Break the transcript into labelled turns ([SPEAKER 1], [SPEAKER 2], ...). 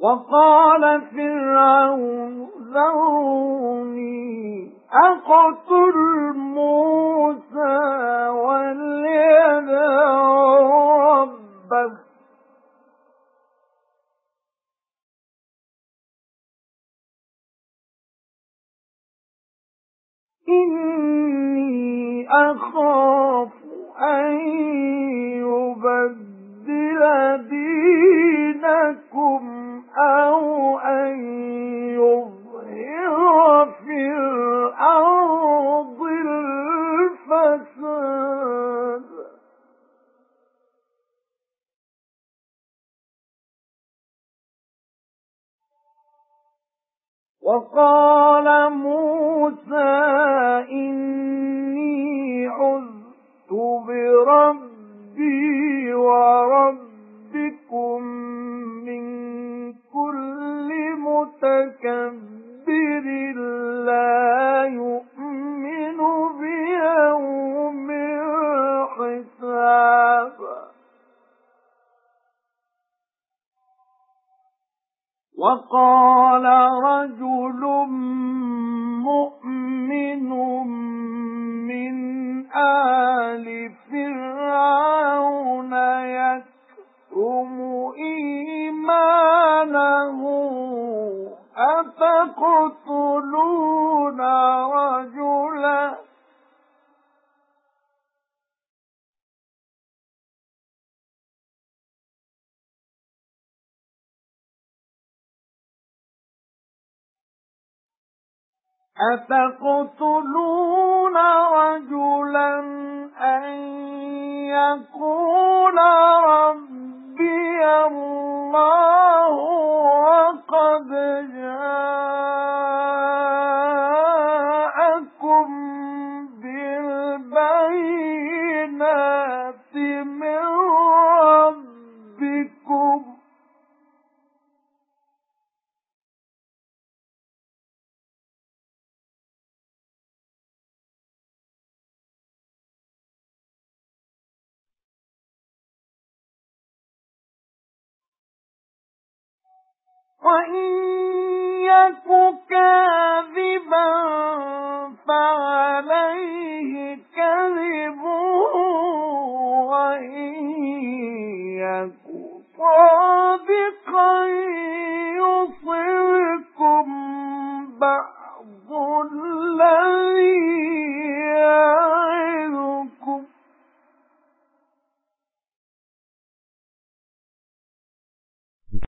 [SPEAKER 1] وَقَالَ فِرْعَوْنُ ذَرُونِي أَقْتُلْ مُوسَى وَلْيَدْعُ رَبَّهُ. إِنِّي أَخَافُ أَن يُبَدِّلَ دِينَكُمْ وَقَالَ مُوسَى وَقَالَ رَجُلٌ مُؤْمِنٌ مِنْ آلِ فِرْعَوْنَ يَكْتُمُ إِيمَانَهُ أَتَقْتُلُونَ أَتَقْتُلُونَ رَجُلًا أَن يَقُولَ وَإِن يَكُ كَاذِبًا فَعَلَيْهِ كَذِبُهُ وَإِن يَكُ صَادِقًا يصركم بَعْضُ الَّذِي